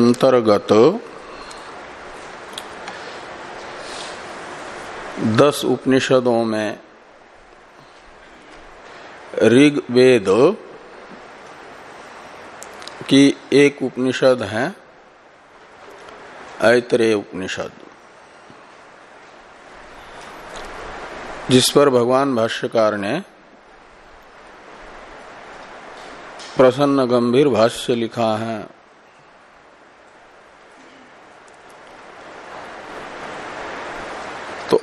अंतर्गत दस उपनिषदों में ऋग्वेद की एक उपनिषद है, ऐतरेय उपनिषद, जिस पर भगवान भाष्यकार ने प्रसन्न गंभीर भाष्य लिखा है।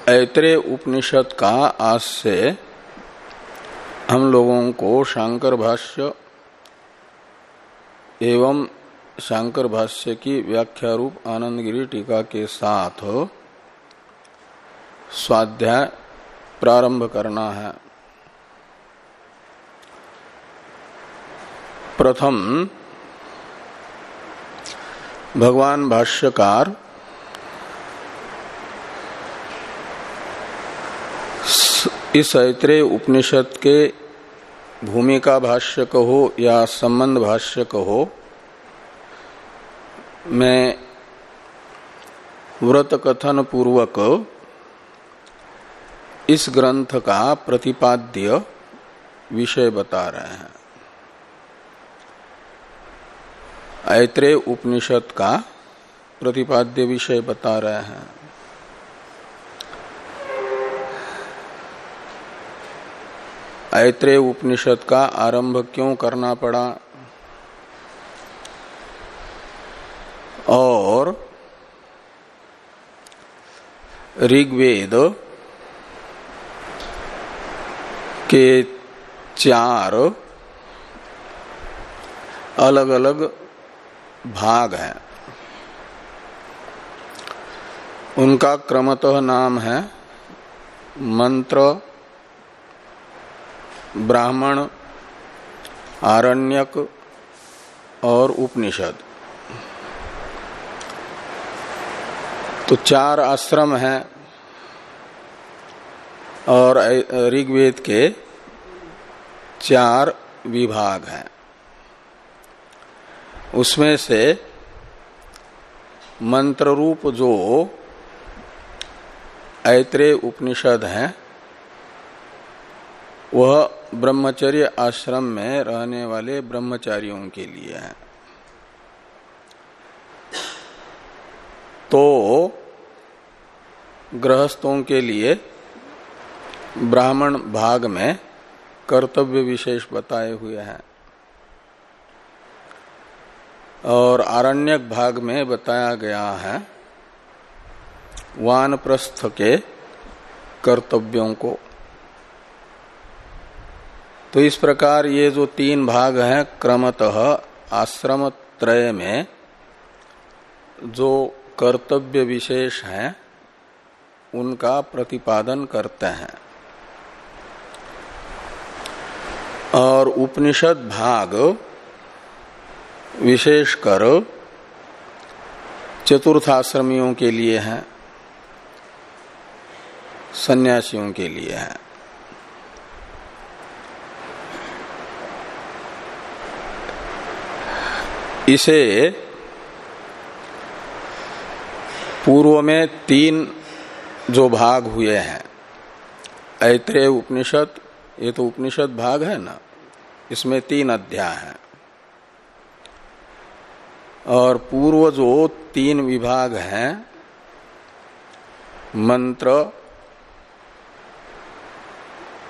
ऐतरे उपनिषद का आज से हम लोगों को शांकर भाष्य एवं शांकर भाष्य की व्याख्या रूप आनंदगिरी टीका के साथ स्वाध्याय प्रारंभ करना है। प्रथम, भगवान भाष्यकार इस ऐत्रेय उपनिषद के भूमिका भाष्य कहो या संबंध भाष्य कहो, में व्रत कथन पूर्वक इस ग्रंथ का प्रतिपाद्य विषय बता रहे हैं। ऐत्रेय उपनिषद का प्रतिपाद्य विषय बता रहे हैं। ऐत्रेय उपनिषद का आरंभ क्यों करना पड़ा? और ऋग्वेद के चार अलग अलग भाग हैं। उनका क्रमतः नाम है मंत्र ब्राह्मण, आरण्यक और उपनिषद। तो चार आश्रम हैं और ऋग्वेद के चार विभाग हैं। उसमें से मंत्र रूप जो ऐत्रेय उपनिषद है वह ब्रह्मचर्य आश्रम में रहने वाले ब्रह्मचारियों के लिए है। तो गृहस्थों के लिए ब्राह्मण भाग में कर्तव्य विशेष बताए हुए हैं। और आरण्यक भाग में बताया गया है, वानप्रस्थ के कर्तव्यों को। तो इस प्रकार ये जो तीन भाग हैं, क्रमतः आश्रम त्रय में जो कर्तव्य विशेष हैं, उनका प्रतिपादन करते हैं। और उपनिषद भाग विशेषकर चतुर्थाश्रमियों के लिए हैं, सन्यासियों के लिए है। इसे पूर्व में तीन जो भाग हुए हैं, ऐत्रेय उपनिषद, ये तो उपनिषद भाग है ना, इसमें तीन अध्याय हैं। और पूर्व जो तीन विभाग हैं, मंत्र,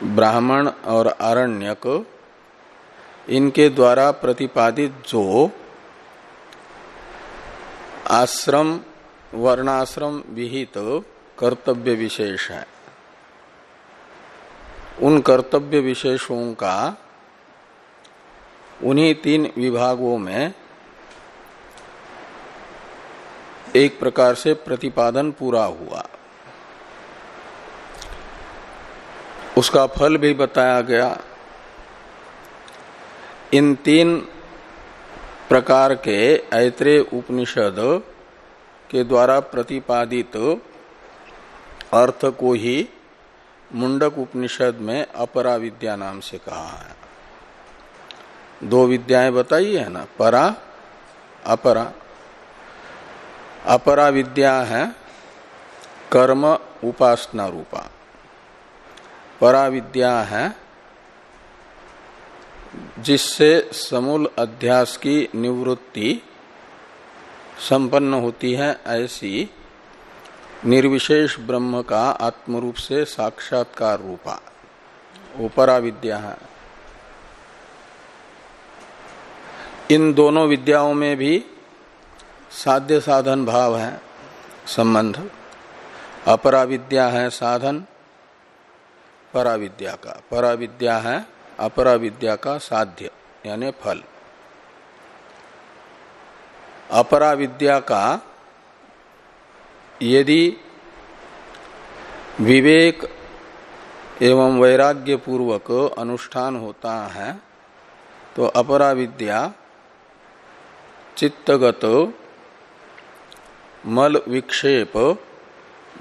ब्राह्मण और आरण्यक, इनके द्वारा प्रतिपादित जो आश्रम, वर्णाश्रम विहित कर्तव्य विशेष है। उन कर्तव्य विशेषों का उन्हीं तीन विभागों में एक प्रकार से प्रतिपादन पूरा हुआ। उसका फल भी बताया गया। इन तीन प्रकार के ऐत्रे उपनिषद के द्वारा प्रतिपादित अर्थ को ही मुंडक उपनिषद में अपरा विद्या नाम से कहा है। दो विद्याएँ बताई है ना? परा, अपरा। अपरा विद्या है कर्म उपासना रूपा। परा विद्या है जिससे समूल अध्यास की निवृत्ति संपन्न होती है, ऐसी निर्विशेष ब्रह्म का आत्मरूप से साक्षात्कार रूपा। वो परा विद्या है। इन दोनों विद्याओं में भी साध्य साधन भाव है, संबंध। अपरा विद्या है साधन, पराविद्या का। पराविद्या है अपरा विद्या का साध्य, यानी फल। अपरा विद्या का, यदि विवेक एवं वैराग्य पूर्वक अनुष्ठान होता है तो अपरा विद्या चित्तगत मल विक्षेप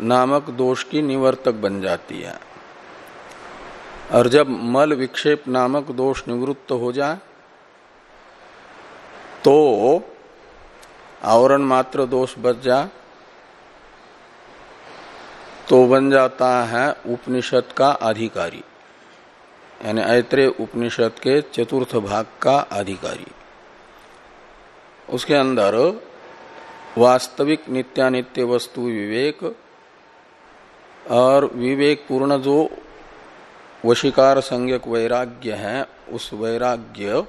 नामक दोष की निवर्तक बन जाती है। और जब मल विक्षेप नामक दोष निवृत्त हो जाए तो आवरण मात्र दोष बच जाए तो बन जाता है उपनिषद का अधिकारी, यानी ऐत्रे उपनिषद के चतुर्थ भाग का अधिकारी। उसके अंदर वास्तविक नित्यानित्य वस्तु विवेक और विवेक पूर्ण जो वशिकार संज्ञक वैराग्य है, उस वैराग्य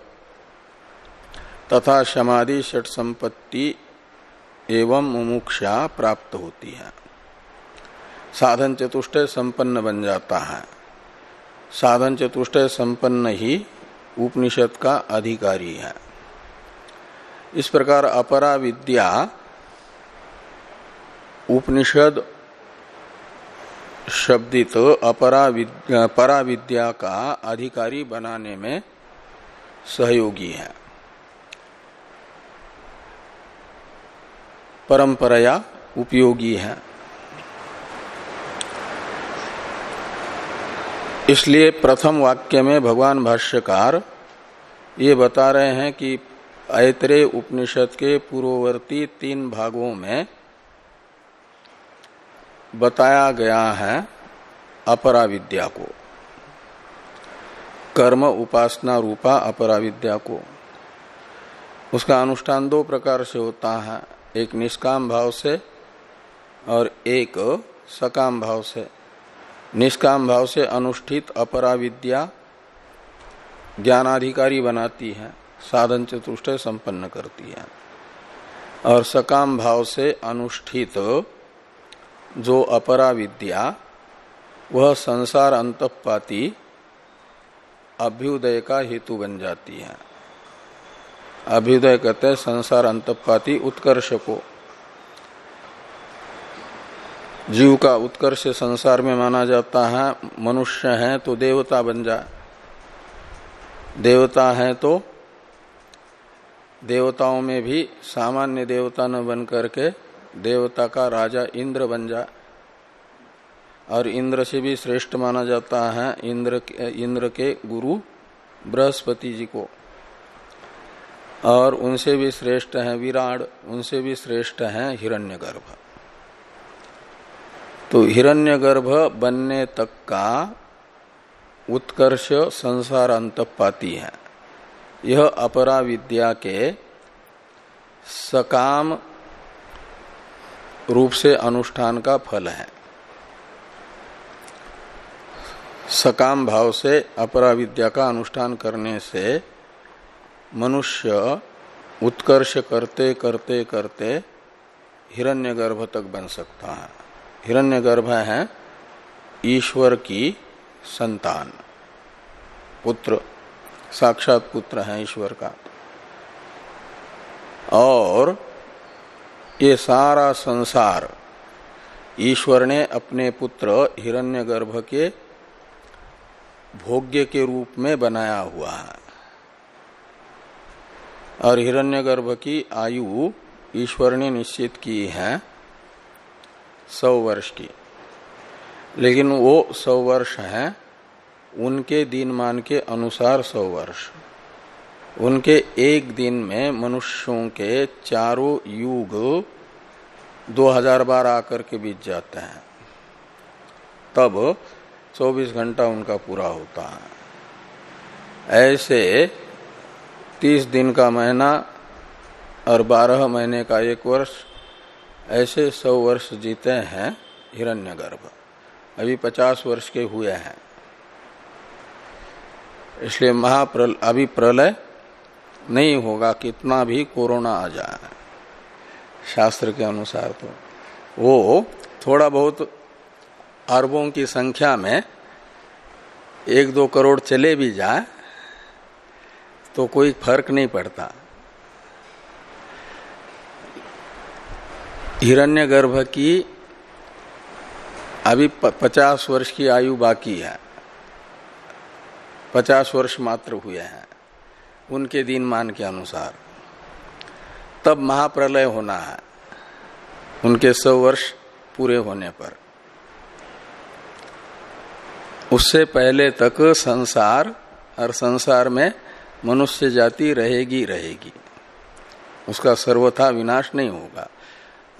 तथा समाधि षट संपत्ति एवं मुमुक्षा प्राप्त होती है। साधन चतुष्टय संपन्न बन जाता है। साधन चतुष्टय संपन्न ही उपनिषद का अधिकारी है। इस प्रकार अपरा विद्या उपनिषद शब्दित अपरा विद्या, परा विद्या का अधिकारी बनाने में सहयोगी है। परंपराया उपयोगी है। इसलिए प्रथम वाक्य में भगवान भाष्यकार ये बता रहे हैं कि ऐतरे उपनिषद के पूर्ववर्ती तीन भागों में बताया गया है अपरा विद्या को। कर्म उपासना रूपा अपरा विद्या को। उसका अनुष्ठान दो प्रकार से होता है, एक निष्काम भाव से और एक सकाम भाव से। निष्काम भाव से अनुष्ठित अपरा विद्या ज्ञानाधिकारी बनाती है, साधन चतुष्ट संपन्न करती है। और सकाम भाव से अनुष्ठित जो अपरा विद्या वह संसार अंतपाती अभ्युदय का हेतु बन जाती है। अभ्युदय कहते हैं संसार अंतपाती उत्कर्ष को। जीव का उत्कर्ष संसार में माना जाता है, मनुष्य है तो देवता बन जाए देवता है तो देवताओं में भी सामान्य देवता न बन करके देवता का राजा इंद्र बन जाए और इंद्र से भी श्रेष्ठ माना जाता है इंद्र के, इंद्र के गुरु बृहस्पति जी को। और उनसे भी श्रेष्ठ है विराट उनसे भी श्रेष्ठ है हिरण्यगर्भ। तो हिरण्यगर्भ बनने तक का उत्कर्ष संसार अंत पाती है। यह अपरा विद्या के सकाम रूप से अनुष्ठान का फल है। सकाम भाव से अपरा विद्या का अनुष्ठान करने से मनुष्य उत्कर्ष करते करते करते हिरण्यगर्भ तक बन सकता है। हिरण्यगर्भ है ईश्वर की संतान। पुत्र, साक्षात पुत्र है ईश्वर का। और ये सारा संसार ईश्वर ने अपने पुत्र हिरण्यगर्भ के भोग्य के रूप में बनाया हुआ है। और हिरण्यगर्भ की आयु ईश्वर ने निश्चित की है सौ वर्ष की। लेकिन वो सौ वर्ष है, उनके दिन मान के अनुसार सौ वर्ष। उनके एक दिन में मनुष्यों के चारों युग दो हज़ार बार आकर के बीत जाते हैं। तब 24 घंटा उनका पूरा होता है। ऐसे 30 दिन का महीना और 12 महीने का एक वर्ष, ऐसे 100 वर्ष जीते हैं हिरण्यगर्भ। अभी 50 वर्ष के हुए हैं। इसलिए महाप्रल, अभी प्रलय नहीं होगा कितना भी कोरोना आ जाए। शास्त्र के अनुसार तो। वो थोड़ा बहुत अरबों की संख्या में एक दो करोड़ चले भी जाए तो कोई फ़र्क नहीं पड़ता। हिरण्यगर्भ की अभी पचास वर्ष की आयु बाकी है। पचास वर्ष मात्र हुए हैं। उनके दिन मान के अनुसार। तब महाप्रलय होना है। उनके सौ वर्ष पूरे होने पर। उससे पहले तक संसार और संसार में मनुष्य जाति रहेगी रहेगी। उसका सर्वथा विनाश नहीं होगा।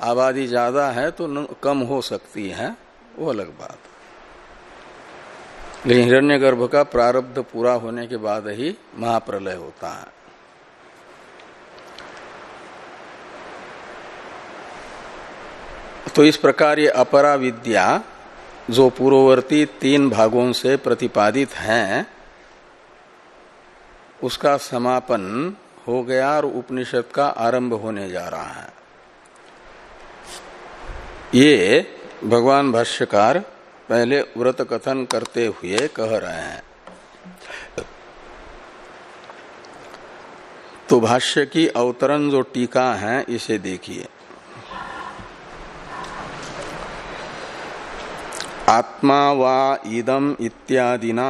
आबादी ज़्यादा है तो कम हो सकती है, वो अलग बात। लेकिन हिरण्यगर्भ का प्रारब्ध पूरा होने के बाद ही महाप्रलय होता है। तो इस प्रकार ये अपरा विद्या जो पूर्ववर्ती तीन भागों से प्रतिपादित हैं, उसका समापन हो गया और उपनिषद का आरंभ होने जा रहा है। ये भगवान भाष्यकार पहले व्रत कथन करते हुए कह रहे हैं। तो भाष्य की अवतरण जो टीका है, इसे देखिए। आत्मा वा इदम इत्यादिना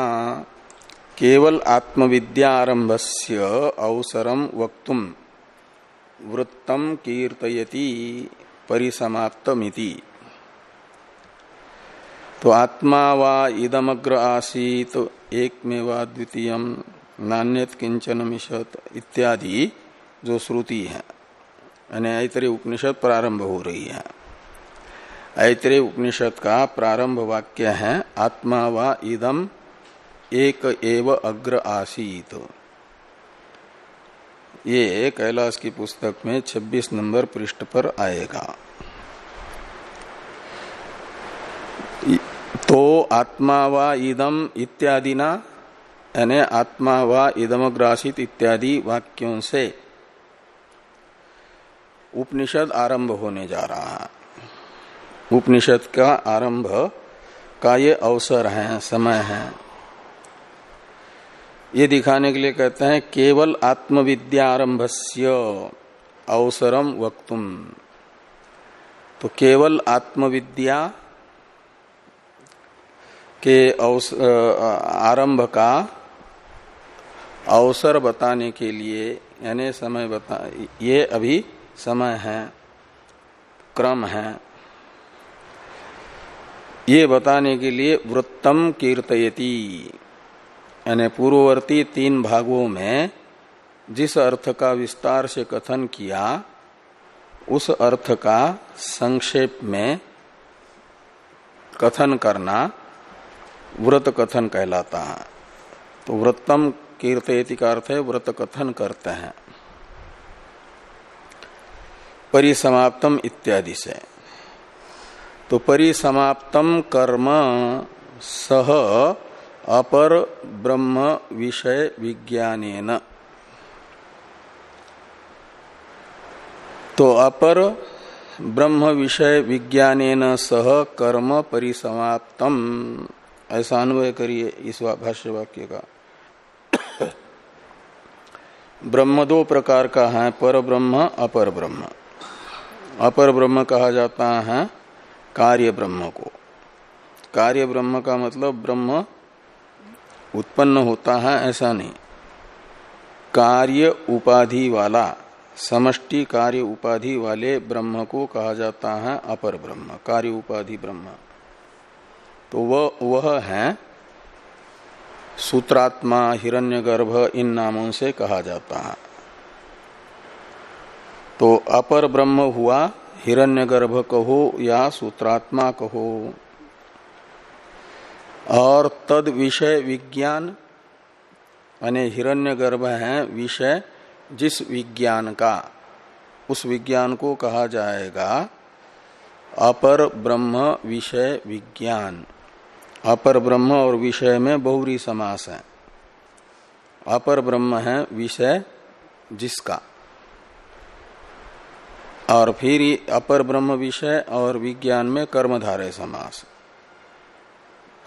केवल आत्मविद्यारंभ से अवसरम वक्तुम वृत्तम कीर्तयति परिसमाप्तमिति। तो आत्मा वा इदमग्र आसीत तो एक में वा द्वितीय, नान्यत किंचन मिशत इत्यादि जो श्रुति है। यानी ऐतरे उपनिषद प्रारंभ हो रही है। ऐतरे उपनिषद का प्रारंभ वाक्य है, आत्मा वा इदम, एक एव अग्र आसीत। ये कैलाश की पुस्तक में 26 नंबर पृष्ठ पर आएगा। तो आत्मा वा इदम इत्यादि ना यानी आत्मा वा इदमग्रासित इत्यादि वाक्यों से उपनिषद आरंभ होने जा रहा है। उपनिषद का आरंभ का ये अवसर है, समय है। ये दिखाने के लिए कहते हैं, केवल आत्मविद्या आरंभ अवसरम वक्तुम। तो केवल आत्मविद्या के आरंभ का अवसर बताने के लिए, यानी समय बता, ये अभी समय है, क्रम है। ये बताने के लिए वृत्तम कीर्तयति, यानी पूर्ववर्ती तीन भागों में जिस अर्थ का विस्तार से कथन किया, उस अर्थ का संक्षेप में कथन करना व्रत कथन कहलाता है। तो व्रतम कीर्तयति का अर्थ है व्रत कथन करते हैं। परिसमाप्तम इत्यादि से। तो परिसमाप्तम कर्म सह अपर ब्रह्म विषय विज्ञान तो अपर ब्रह्म विषय विज्ञान सह कर्म परिसमाप्तम। ऐसा अन्वय करिए इस भाष्य वाक्य का। ब्रह्म दो प्रकार का है पर ब्रह्म अपर ब्रह्म अपर ब्रह्म कहा जाता है कार्य ब्रह्म को। कार्य ब्रह्म का मतलब ब्रह्म उत्पन्न होता है, ऐसा नहीं। कार्य उपाधि वाला, समष्टि कार्य उपाधि वाले ब्रह्म को कहा जाता है अपर ब्रह्म कार्य उपाधि ब्रह्म। तो वह वह है सूत्रात्मा, हिरण्यगर्भ, इन नामों से कहा जाता है। तो अपर ब्रह्म हुआ, हिरण्यगर्भ कहो या सूत्रात्मा कहो। और तद विषय विज्ञान यानी हिरण्यगर्भ है विषय जिस विज्ञान का, उस विज्ञान को कहा जाएगा अपर ब्रह्म विषय विज्ञान। अपर ब्रह्म और विषय में बहुरी समास है। अपर ब्रह्म है विषय जिसका। और फिर अपर ब्रह्म विषय और विज्ञान में कर्मधारय समास।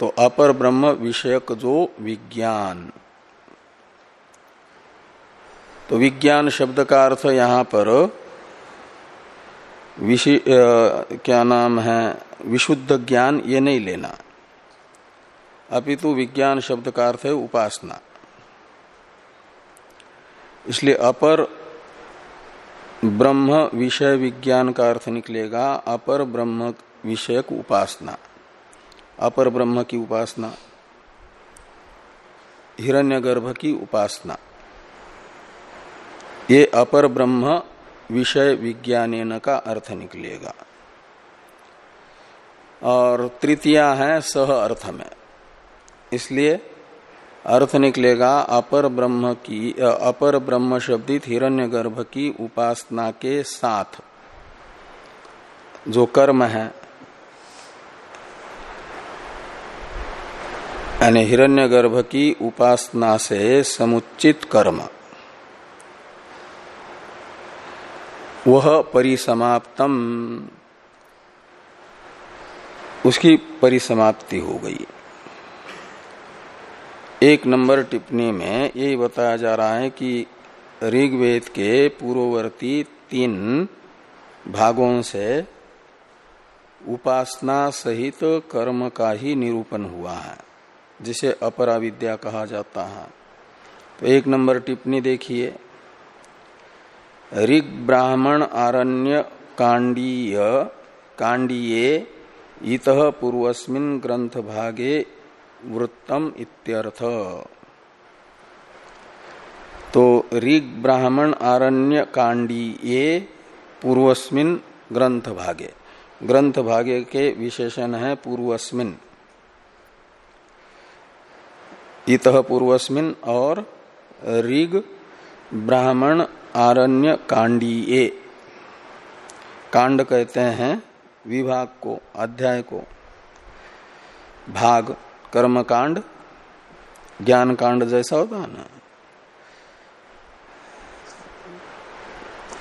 तो अपर ब्रह्म विषयक जो विज्ञान। तो विज्ञान शब्द का अर्थ यहाँ पर विशि क्या नाम है? विशुद्ध ज्ञान ये नहीं लेना। अपितु विज्ञान शब्द का अर्थ है उपासना। इसलिए अपर ब्रह्म विषय विज्ञान का अर्थ निकलेगा, अपर ब्रह्म विषयक उपासना। अपर ब्रह्म की उपासना। हिरण्यगर्भ की उपासना। ये अपर ब्रह्म विषय विज्ञान का अर्थ निकलेगा। और तृतीया है सह अर्थ में। इसलिए अर्थ निकलेगा, अपर ब्रह्म की अपर ब्रह्म शब्दित हिरण्यगर्भ की उपासना के साथ। जो कर्म है, यानी हिरण्यगर्भ की उपासना से समुचित कर्म, वह परिसमाप्तम, उसकी परिसमाप्ति हो गई। एक नंबर टिप्पणी में यही बताया जा रहा है कि ऋग्वेद के पूर्ववर्ती तीन भागों से उपासना सहित कर्म का ही निरूपण हुआ है, जिसे अपरा विद्या कहा जाता है। तो एक नंबर टिप्पणी देखिए। ऋग ब्राह्मण आरण्य कांडीय, कांडीये, इत पूर्वस्मिन ग्रंथ भागे वृत्तम इत्यर्थ। तो ऋग ब्राह्मण आरण्य कांडीये पूर्वस्मिन ग्रंथ भागे। ग्रंथ भागे के विशेषण है पूर्वस्मिन। इत पूर्वस्मिन और ऋग ब्राह्मण आरण्य कांडीये कांड कहते हैं विभाग को, अध्याय को। भाग कर्म कांड ज्ञान कांड जैसा होता है ना।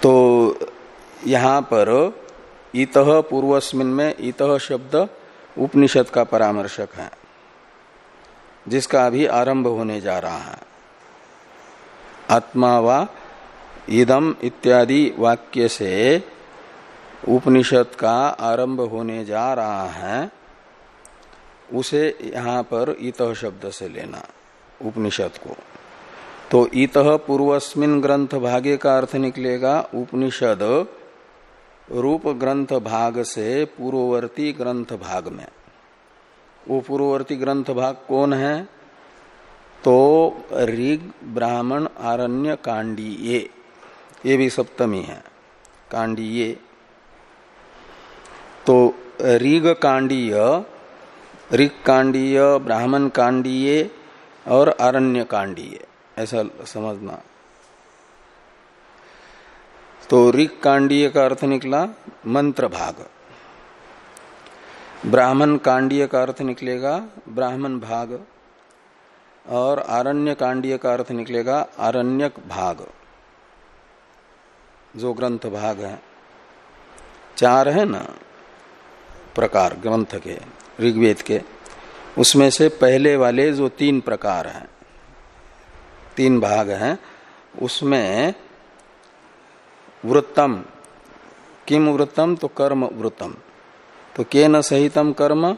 तो यहाँ पर इत पूर्वस्मिन में इत शब्द उपनिषद का परामर्शक है, जिसका अभी आरंभ होने जा रहा है। आत्मा व इदम इत्यादि वाक्य से उपनिषद का आरंभ होने जा रहा है। उसे यहाँ पर इत शब्द से लेना, उपनिषद को। तो इत पूर्वस्मिन ग्रंथ भागे का अर्थ निकलेगा, उपनिषद रूप ग्रंथ भाग से पूर्ववर्ती ग्रंथ भाग में। वो पूर्ववर्ती ग्रंथ भाग कौन है? तो ऋग, ब्राह्मण, आरण्य कांडी ये ये भी सप्तमी है, कांडीय। तो ऋग, कांडीय ऋग कांडीय ब्राह्मण कांडीय और अरण्य कांडीय ऐसा समझना। तो ऋग कांडीय का अर्थ निकला मंत्र भाग। ब्राह्मण कांडीय का अर्थ निकलेगा ब्राह्मण भाग और आरण्य कांडीय का अर्थ निकलेगा आरण्यक भाग। जो ग्रंथ भाग है। चार है ना? प्रकार, ग्रंथ के। ऋग्वेद के, उसमें से पहले वाले जो तीन प्रकार हैं, तीन भाग हैं, उसमें वृत्तम, किम वृत्तम तो कर्म वृत्तम तो के न सहितम कर्म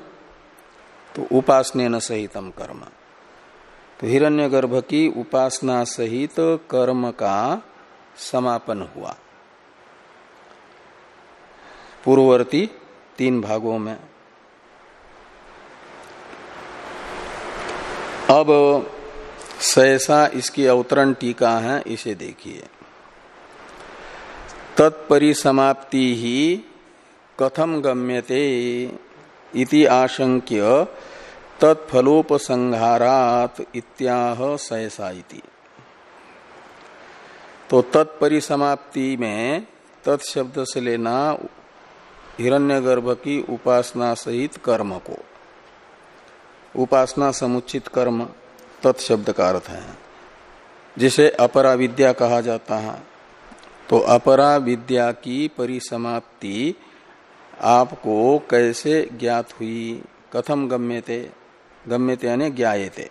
तो उपासने न सहितम कर्म तो हिरण्यगर्भ की उपासना सहित कर्म का समापन हुआ। पूर्ववर्ती तीन भागों में अब सहसा इसकी अवतरण टीका है, इसे देखिए। तत्परिसमाप्ति ही कथम गम्यते इति आशंक्य तत्फलोपसंहारात इत्याह सैसा इति। तो तत्परिसमाप्ति में तत्शब्द से लेना हिरण्यगर्भ की उपासना सहित कर्म को। उपासना समुचित कर्म तत्शब्द का अर्थ है। जिसे अपरा विद्या कहा जाता है। तो अपरा विद्या की परिसमाप्ति आपको कैसे ज्ञात हुई? कथम गम्यते। गम्यते यानी ज्ञाते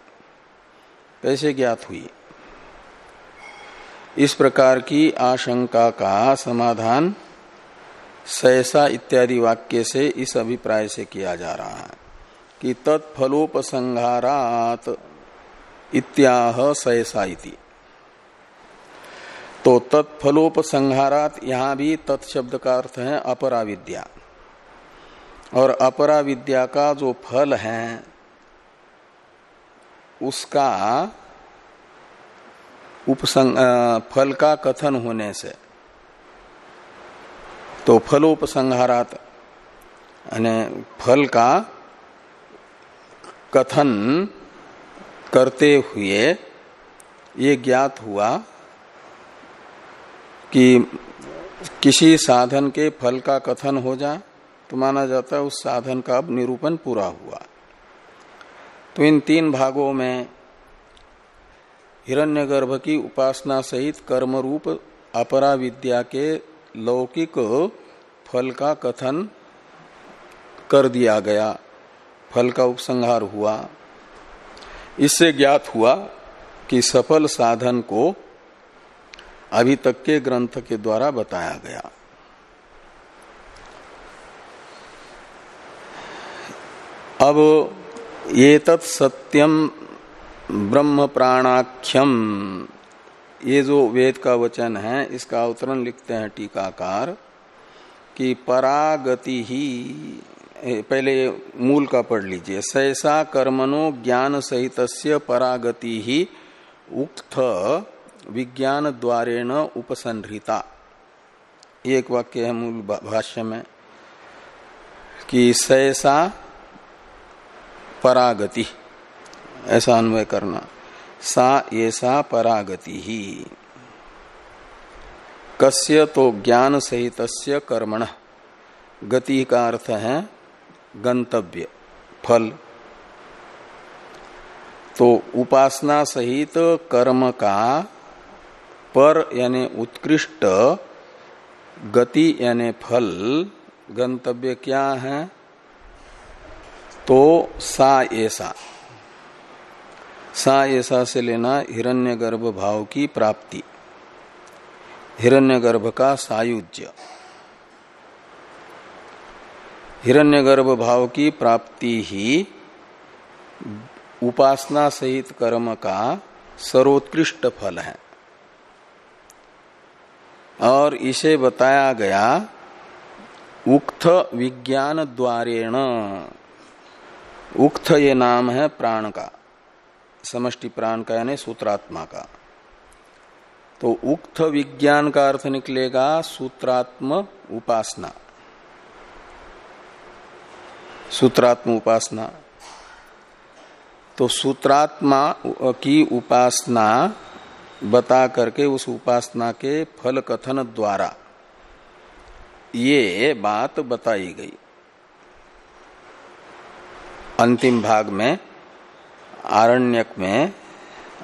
कैसे ज्ञात हुई? इस प्रकार की आशंका का समाधान सहसा इत्यादि वाक्य से इस अभिप्राय से किया जा रहा है। कि तत्फलोपसंहारात इत्याह सहसा इति। तो तत्फलोपसंहारात यहाँ भी तत्शब्द का अर्थ है अपरा विद्या और अपरा विद्या का जो फल है, उसका उपसंग फल का कथन होने से तो फलोपसंहारात फल का कथन करते हुए ये ज्ञात हुआ कि किसी साधन के फल का कथन हो जाए तो माना जाता है उस साधन का अब निरूपण पूरा हुआ। तो इन तीन भागों में हिरण्यगर्भ की उपासना सहित कर्म रूप अपरा विद्या के लौकिक फल का कथन कर दिया गया। फल का उपसंहार हुआ। इससे ज्ञात हुआ कि सफल साधन को अभी तक के ग्रंथ के द्वारा बताया गया। अब ये सत्यम ब्रह्म प्राणाख्यम ये जो वेद का वचन है, इसका अवतरण लिखते हैं टीकाकार कि परागति ही पहले मूल का पढ़ लीजिए। सहसा कर्मणो ज्ञान सहित परागति ही उक्त विज्ञान द्वारेण उपसंहृता एक वाक्य है मूल भाष्य में कि सहसा परागति, ऐसा अन्वय करना। सा ये सा परागति। ही कस्य तो ज्ञान सहित कर्मण, गति का अर्थ है गंतव्य, फल। तो उपासना सहित कर्म का पर यानी उत्कृष्ट, गति यानी फल, गंतव्य क्या है? तो सा ऐसा। सा ऐसा से लेना हिरण्यगर्भ भाव की प्राप्ति। हिरण्यगर्भ का सायुज्य। हिरण्यगर्भ भाव की प्राप्ति ही उपासना सहित कर्म का सर्वोत्कृष्ट फल है। और इसे बताया गया उक्त विज्ञान द्वारेण। उक्त ये नाम है प्राण का, समष्टि प्राण का यानी सूत्रात्मा का। तो उक्त विज्ञान का अर्थ निकलेगा सूत्रात्म उपासना। सूत्रात्म उपासना। तो सूत्रात्मा की उपासना बता करके उस उपासना के फल कथन द्वारा ये बात बताई गई। अंतिम भाग में, आरण्यक में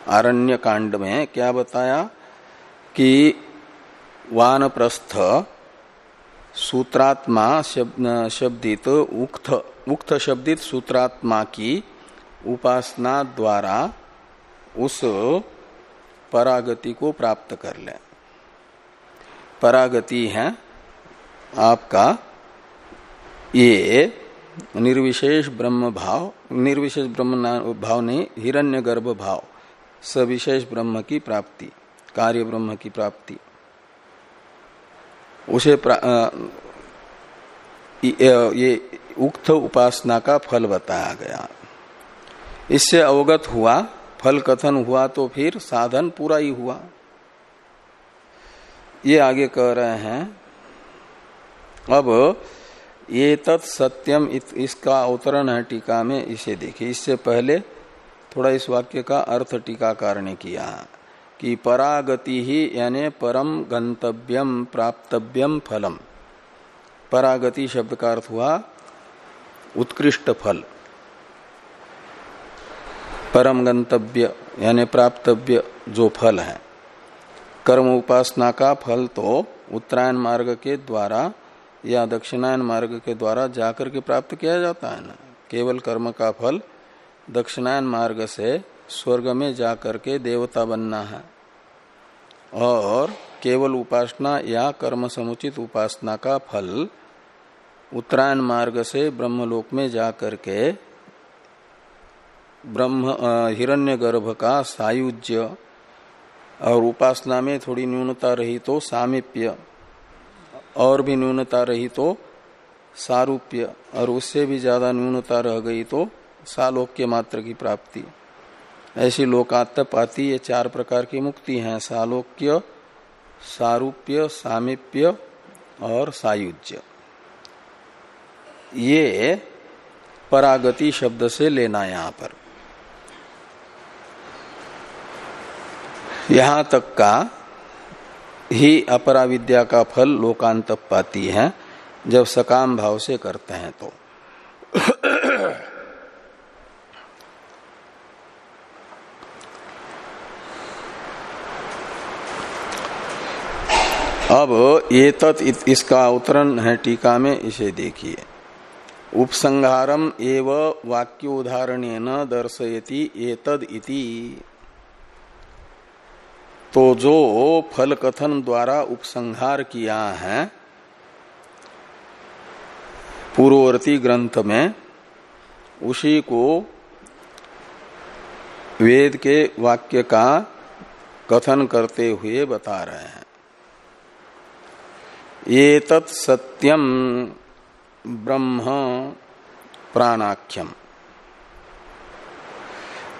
आरण्य कांड में क्या बताया कि वानप्रस्थ सूत्रात्मा शब्दित उक्त उक्त शब्दित सूत्रात्मा की उपासना द्वारा उस परागति को प्राप्त कर ले। परागति है आपका ये निर्विशेष ब्रह्म भाव, निर्विशेष ब्रह्म भाव नहीं, हिरण्य गर्भ भाव, सविशेष ब्रह्म की प्राप्ति, कार्य ब्रह्म की प्राप्ति। उसे ये उक्त उपासना का फल बताया गया। इससे अवगत हुआ, फल कथन हुआ तो फिर साधन पूरा ही हुआ। ये आगे कह रहे हैं, अब ये तत् सत्यम इसका अवतरण है टीका में, इसे देखिए। इससे पहले थोड़ा इस वाक्य का अर्थ टीकाकार ने किया कि परागति ही यानी परम गंतव्यम प्राप्तव्यम फलम। परागति शब्द का अर्थ हुआ उत्कृष्ट फल। परम गंतव्य, यानी प्राप्तव्य जो फल है। कर्म उपासना का फल तो उत्तरायण मार्ग के द्वारा या दक्षिणायन मार्ग के द्वारा जाकर के प्राप्त किया जाता है ना। केवल कर्म का फल दक्षिणायन मार्ग से स्वर्ग में जाकर के देवता बनना है। और केवल उपासना या कर्म समुचित उपासना का फल उत्तरायण मार्ग से ब्रह्मलोक में जाकर के ब्रह्म हिरण्य गर्भ का सायुज्य और उपासना में थोड़ी न्यूनता रही तो सामिप्य, और भी न्यूनता रही तो सारूप्य, और उससे भी ज़्यादा न्यूनता रह गई तो सालोक्य मात्र की प्राप्ति। ऐसी लोकात्पाती ये चार प्रकार की मुक्ति है, सालोक्य सारूप्य, सामिप्य और सायुज्य। ये परागति शब्द से लेना यहाँ पर। यहाँ तक का ही अपरा विद्या का फल लोकांत पाती है, जब सकाम भाव से करते हैं तो। अब ये तत् इसका अवतरण है टीका में, इसे देखिए। उपसंहारम एव वाक्योदाहरण दर्शयति एतद इति। तो जो फल कथन द्वारा उपसंहार किया है, पूर्ववर्ती ग्रंथ में, उसी को वेद के वाक्य का कथन करते हुए बता रहे हैं। ये सत्यम ब्रह्म प्राणाख्यम।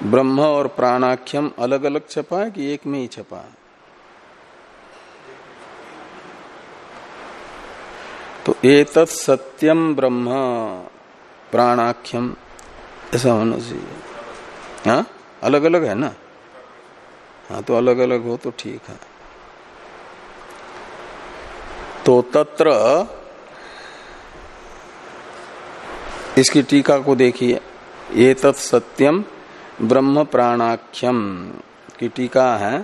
ब्रह्म और प्राणाख्यम अलग अलग छपा है कि एक में ही छपा है? तो एक सत्यम ब्रह्म प्राणाख्यम, ऐसा होना चाहिए। हाँ? अलग अलग है ना? हाँ तो अलग अलग हो तो ठीक है। तो तत्र इसकी टीका को देखिए। ये तत्सत्यम ब्रह्म प्राणाख्यम की टीका है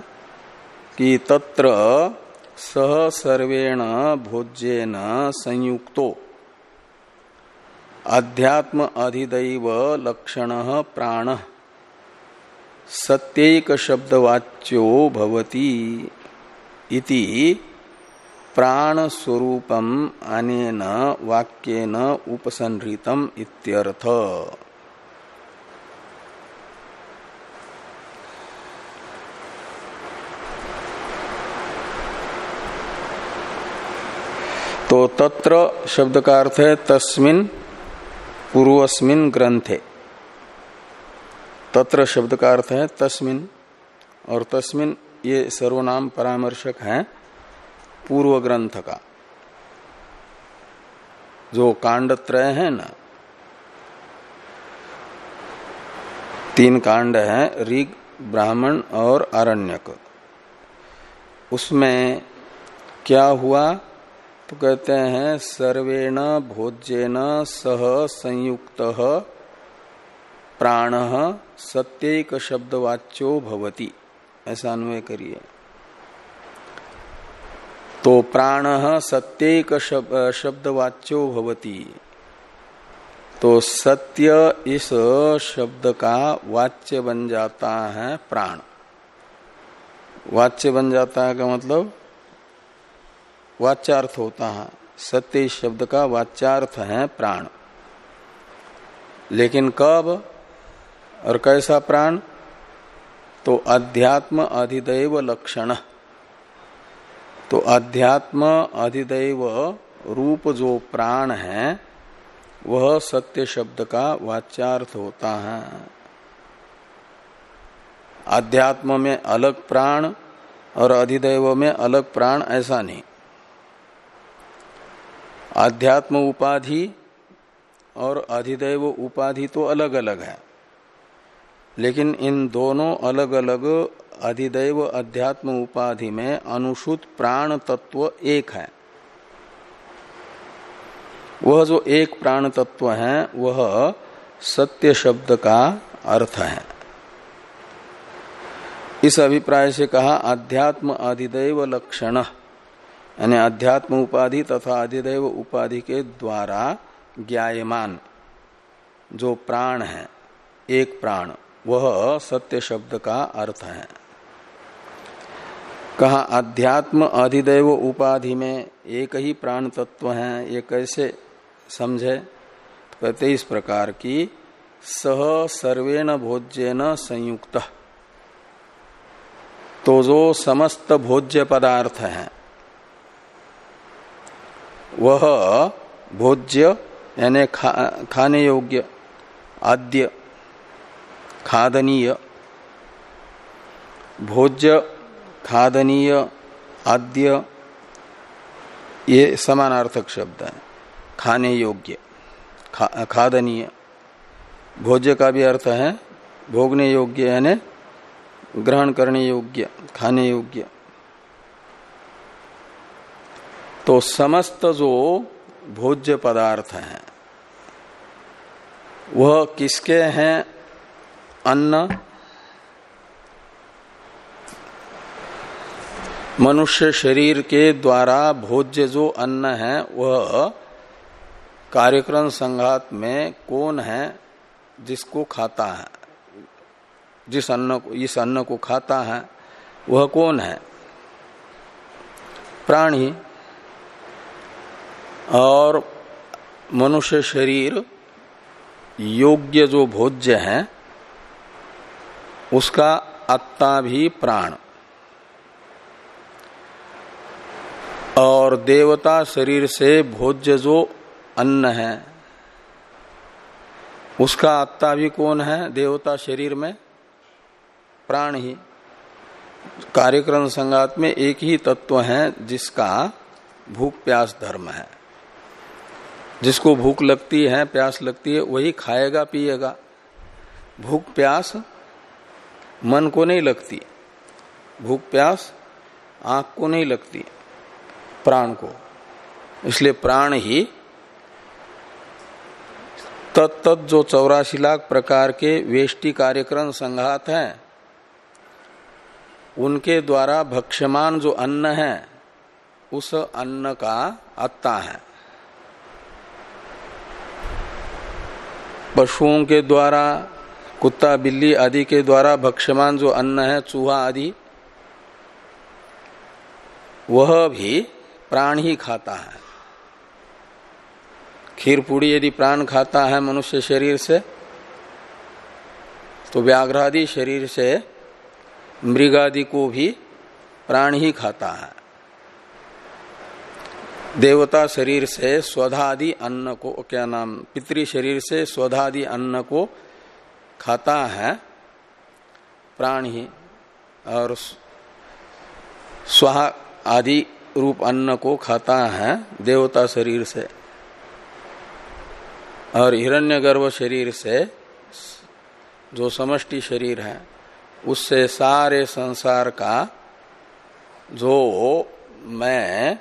कि तत्र सह सर्वेण भोज्येन संयुक्तो। अध्यात्म अधिदैव लक्षण प्राण। सत्येक शब्दवाच्यो भवति इति प्राण स्वरूपम अनेन वाक्येन उपसंहृतम इत्यर्थ। तो तत्र शब्द का अर्थ है तस्मिन, पूर्वस्मिन ग्रंथे तत्र शब्द का अर्थ है तस्मिन, और तस्मिन ये सर्वनाम परामर्शक है पूर्व ग्रंथ का। जो कांड त्रय है ना, तीन कांड है, ऋग, ब्राह्मण और आरण्यक उसमें क्या हुआ? तो कहते हैं, सर्वेण भोज्यन सह संयुक्त प्राण सत्येक शब्दवाच्यो भवति। ऐसा अन्वय करिए। तो प्राण सत्येक शब्दवाच्यो भवती। तो सत्य इस शब्द का वाच्य बन जाता है प्राण। वाच्य बन जाता है का मतलब? वाच्यार्थ होता है। सत्य इस शब्द का वाच्यार्थ है प्राण। लेकिन कब और कैसा प्राण? तो अध्यात्म अधिदैव लक्षण। तो अध्यात्म अधिदैव रूप जो प्राण है, वह सत्य शब्द का वाच्यार्थ होता है। अध्यात्म में अलग प्राण और अधिदैव में अलग प्राण ऐसा नहीं। आध्यात्म उपाधि और अधिदैव उपाधि तो अलग अलग है। लेकिन इन दोनों अलग अलग अधिदैव अध्यात्म उपाधि में अनुसूत प्राण तत्व एक है। वह जो एक प्राण तत्व है, वह सत्य शब्द का अर्थ है। इस अभिप्राय से कहा, अध्यात्म अधिदैव लक्षण, यानी अध्यात्म उपाधि तथा अधिदैव उपाधि के द्वारा ज्ञायमान जो प्राण है, एक प्राण। वह सत्य शब्द का अर्थ है। कहा अध्यात्म अधिदेव उपाधि में एक ही प्राण तत्व है ये कैसे समझे? कहते इस प्रकार की सह सर्वेण भोज्यन संयुक्त। तो जो समस्त भोज्य पदार्थ है वह भोज्य यानी खा, खाने योग्य आद्य खादनीय भोज्य खादनीय आद्य ये समानार्थक शब्द है। खाने योग्य खा, खादनीय। भोज्य का भी अर्थ है भोगने योग्य यानी ग्रहण करने योग्य खाने योग्य। तो समस्त जो भोज्य पदार्थ हैं वह किसके हैं? अन्न, मनुष्य शरीर के द्वारा भोज्य जो अन्न है, वह कार्यक्रम संघात में कौन है, जिसको खाता है, जिस अन्न को, इस अन्न को खाता है, वह कौन है? प्राणी और मनुष्य शरीर योग्य जो भोज्य है उसका अत्ता भी प्राण। और देवता शरीर से भोज्य जो अन्न है, उसका आत्ता भी कौन है? देवता शरीर में प्राण ही। कार्यक्रम संगात में एक ही तत्व है जिसका भूख प्यास धर्म है। जिसको भूख लगती है, प्यास लगती है, वही खाएगा, पिएगा। भूख प्यास मन को नहीं लगती, भूख प्यास, आँख को नहीं लगती, प्राण को। इसलिए प्राण ही तत्त जो चौरासी लाख प्रकार के वेष्टि कार्यक्रम संघात हैं, उनके द्वारा भक्ष्यमान जो अन्न है, उस अन्न का अत्ता है। पशुओं के द्वारा कुत्ता, बिल्ली आदि के द्वारा भक्ष्यमान जो अन्न है, चूहा आदि, वह भी प्राण ही खाता है। खीर पूड़ी यदि प्राण खाता है मनुष्य शरीर से तो व्याघ्रादि शरीर से मृगादि को भी प्राण ही खाता है। देवता शरीर से स्वधादि अन्न को, क्या नाम, पितृ शरीर से स्वधादि अन्न को खाता है, प्राण ही और स्वाहा आदि रूप अन्न को खाता है देवता शरीर से और हिरण्यगर्भ शरीर से, जो समष्टि शरीर है, उससे सारे संसार का जो मैं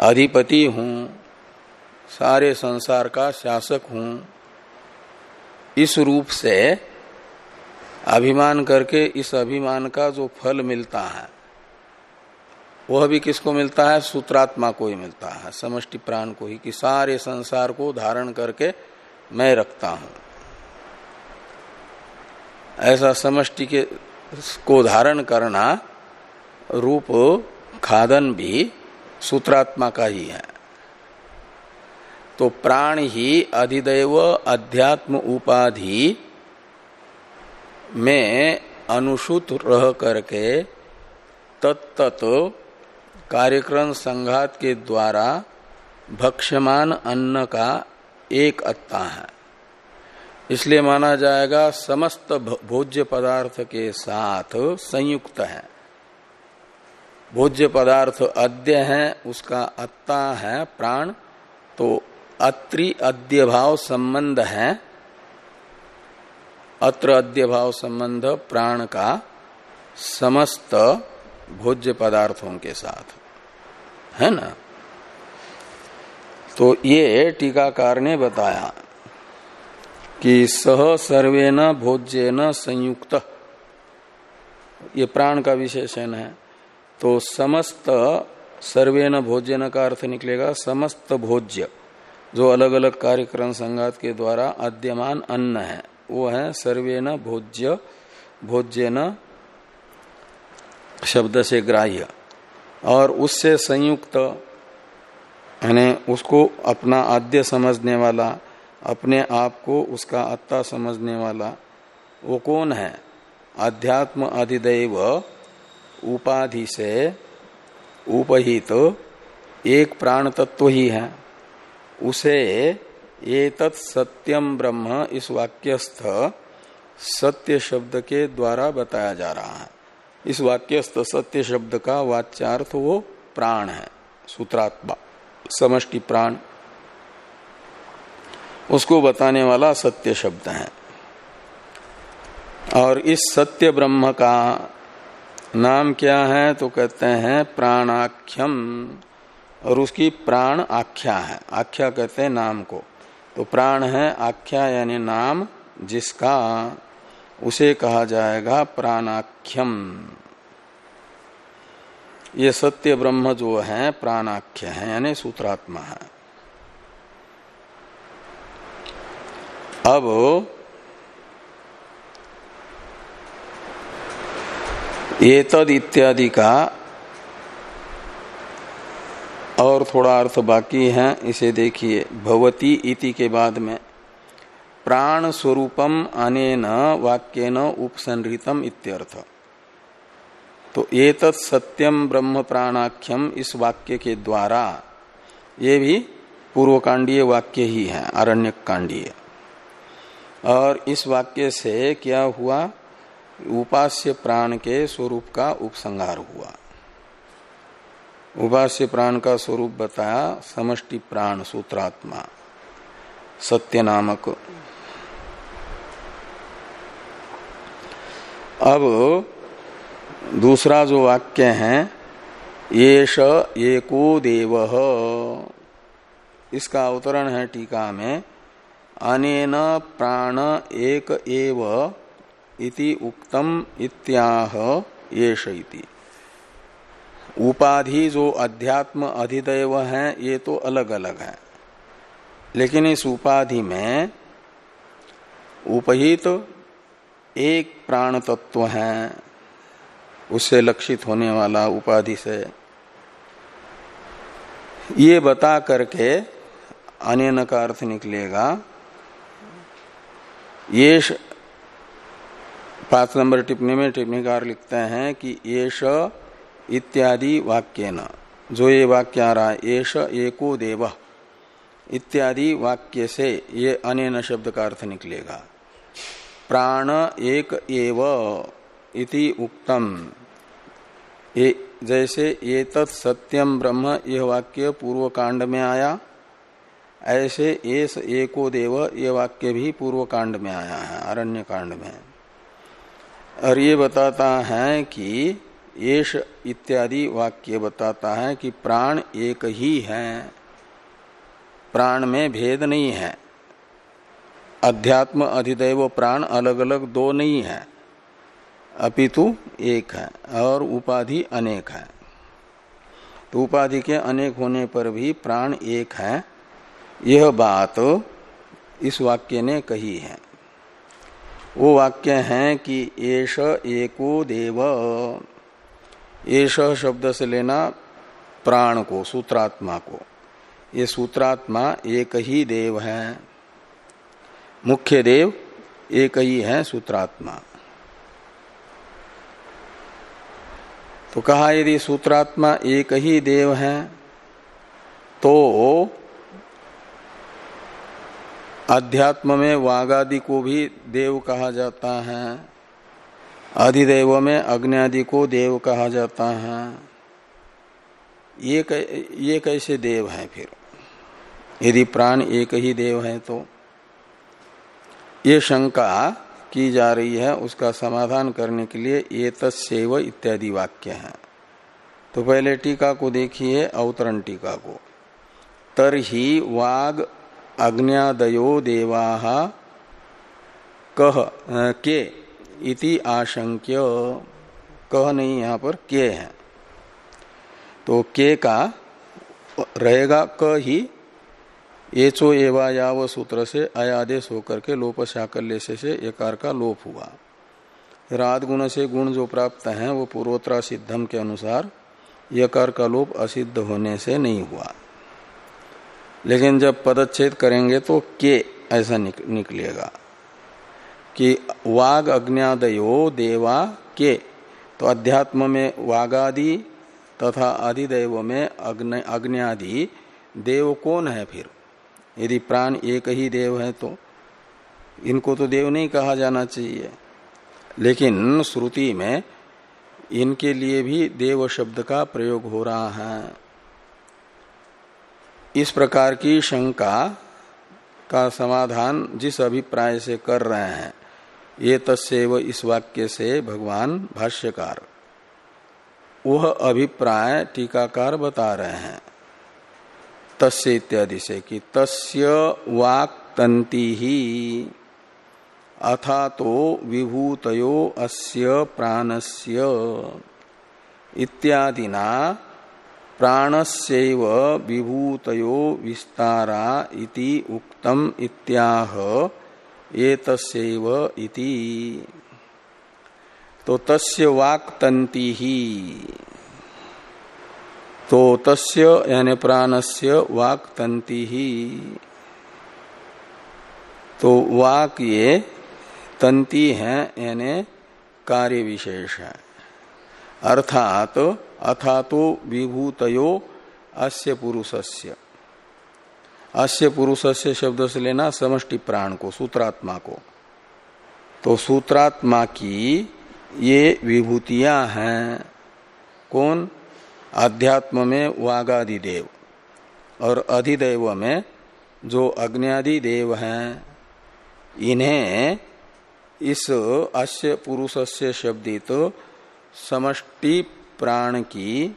अधिपति हूँ, सारे संसार का शासक हूँ इस रूप से अभिमान करके इस अभिमान का जो फल मिलता है, वह भी किसको मिलता है? सूत्रात्मा को ही मिलता है। समष्टि प्राण को ही, कि सारे संसार को धारण करके मैं रखता हूँ। ऐसा समष्टि के को धारण करना रूप खादन भी सूत्रात्मा का ही है। तो प्राण ही अधिदेव अध्यात्म उपाधि में अनुसूत रह करके तत्त कार्यक्रम संघात के द्वारा भक्ष्यमान अन्न का एक अत्ता है। इसलिए माना जाएगा समस्त भोज्य पदार्थ के साथ संयुक्त है। भोज्य पदार्थ अद्य है, उसका अत्ता है प्राण तो अत्रि अद्य भाव संबंध है। अत्र अद्य भाव संबंध प्राण का समस्त भोज्य पदार्थों के साथ। है ना? तो ये टीकाकार ने बताया कि सह सर्वे न सर्वेन भोज्यन संयुक्त। ये प्राण का विशेषण है। तो समस्त सर्वे सर्वेन भोज्यन का अर्थ निकलेगा समस्त भोज्य। जो अलग अलग कार्यक्रम संगात के द्वारा अद्यमान अन्न है, वो है सर्वे न भोज्य, भोज्यन शब्द से ग्राह्य। और उससे संयुक्त, यानी उसको अपना आद्य समझने वाला, अपने आप को उसका अत्ता समझने वाला, वो कौन है? अध्यात्म अधिदैव उपाधि से, उपहित तो एक प्राण तत्व ही है। उसे ये सत्यम ब्रह्म इस वाक्यस्थ सत्य शब्द के द्वारा बताया जा रहा है। इस वाक्यस्थ सत्य शब्द का वाच्यार्थ वो प्राण है, सूत्रात्मा, समष्टि प्राण। उसको बताने वाला सत्य शब्द है। और इस सत्य ब्रह्म का नाम क्या है? तो कहते हैं प्राणाख्यम। और उसकी प्राण आख्या है। आख्या कहते हैं नाम को। तो प्राण है, आख्या यानी नाम जिसका उसे कहा जाएगा प्राणाख्यम। ये सत्य ब्रह्म जो है, प्राणाख्य है, यानी सूत्रात्मा है। अब ये तद इत्यादि का और थोड़ा अर्थ बाकी है, इसे देखिए। भवती इति के बाद में, प्राण स्वरूपम अनेन वाक्यन उपसंहृतम इत्यर्थ। तो ये सत्यम ब्रह्म प्राणाख्यम इस वाक्य के द्वारा, ये भी पूर्वकांडीय वाक्य ही है आरण्य कांडीय और इस वाक्य से क्या हुआ? उपास्य प्राण के स्वरूप का उपसंहार हुआ। उपास्य प्राण का स्वरूप बताया, समष्टि प्राण सूत्रात्मा सत्य नामक अब दूसरा जो वाक्य है, येष एको देव। इसका अवतरण है टीका में, अनेन प्राण एक एव इति उक्तम इत्याह इति। उपाधि जो अध्यात्म अधिदैव है, ये तो अलग अलग है। लेकिन इस उपाधि में उपहित तो एक प्राण तत्व है, उससे लक्षित होने वाला उपाधि से। ये बता करके अनेन का अर्थ निकलेगा। ये पाँच नंबर टिप्पणी में टिप्पणीकार लिखते हैं कि येष इत्यादि वाक्य न जो ये वाक्य आ रहा येष एको देव। इत्यादि वाक्य से ये अनेन शब्द का अर्थ निकलेगा। प्राण एक एव इति उक्तम। ये जैसे ये सत्यम ब्रह्म यह वाक्य पूर्व कांड में आया, ऐसे एस एको देव ये वाक्य भी पूर्व कांड में आया है अरण्य कांड में। और ये बताता है कि येष इत्यादि वाक्य बताता है कि प्राण एक ही है। प्राण में भेद नहीं है। अध्यात्म अधिदैव प्राण अलग अलग दो नहीं है। अपितु एक है और उपाधि अनेक है। तो उपाधि के अनेक होने पर भी प्राण एक है। यह बात इस वाक्य ने कही है। वो वाक्य है कि एष एको देव। एष शब्द से लेना प्राण को, सूत्रात्मा को। ये सूत्रात्मा एक ही देव है। मुख्य देव एक ही है सूत्रात्मा। तो कहा, यदि सूत्रात्मा एक ही देव है तो अध्यात्म में वागादि को भी देव कहा जाता है। अधिदेव में अग्नि आदि को देव कहा जाता है। ये ये कैसे देव है फिर? यदि प्राण एक ही देव है तो? ये शंका की जा रही है, उसका समाधान करने के लिए ये तस्व इत्यादि वाक्य है। तो पहले टीका को देखिए, अवतरण टीका को। तर ही वाग अग्नियादयो देवा कह के? इति आशंक्य। कह नहीं यहाँ पर के है। तो के का रहेगा क ही। एचो एवा याव सूत्र से अयादेश होकर के लोप शाकल्य से एकार का लोप हुआ। रात गुण से गुण जो प्राप्त है वो पूर्वोत्तरा सिद्धम के अनुसार यकार का लोप असिद्ध होने से नहीं हुआ। लेकिन जब पदच्छेद करेंगे तो के ऐसा निक, निकलेगा। कि वाग अग्नियादयो देवा के। तो अध्यात्म में वागादि तथा अधिदेव में अग्नि देव कौन है फिर? यदि प्राण एक ही देव है तो? इनको तो देव नहीं कहा जाना चाहिए। लेकिन श्रुति में इनके लिए भी देव शब्द का प्रयोग हो रहा है। इस प्रकार की शंका का समाधान जिस अभिप्राय से कर रहे हैं ये तस्व इस वाक्य से भगवान भाष्यकार। वह अभिप्राय टीकाकार बता रहे हैं। तस्य इत्यादि से कि तस्य वाक तंति ही अथा तो विभूतयो अस्य प्राणस्य इत्यादिना प्राणस्यैव विभूतयो विस्तारा इति उक्तम इत्याह एतस्यैव इति। तो तस्य वाक तंति ही। तो तस्य, यानी प्राणस्य वाक तंति ही। तो वाक ये तंति है, यानी कार्य विशेष है। अर्थात अथा तो विभूतयो अस्य पुरुषस्य। अस्य पुरुष से शब्द से लेना समष्टि प्राण को, सूत्रात्मा को। तो सूत्रात्मा की ये विभूतियाँ हैं। कौन? अध्यात्म में वागादि देव। और अधिदेव में जो अग्नि देव हैं, इन्हें इस अश्य पुरुषस्य शब्दित तो समष्टि प्राण की,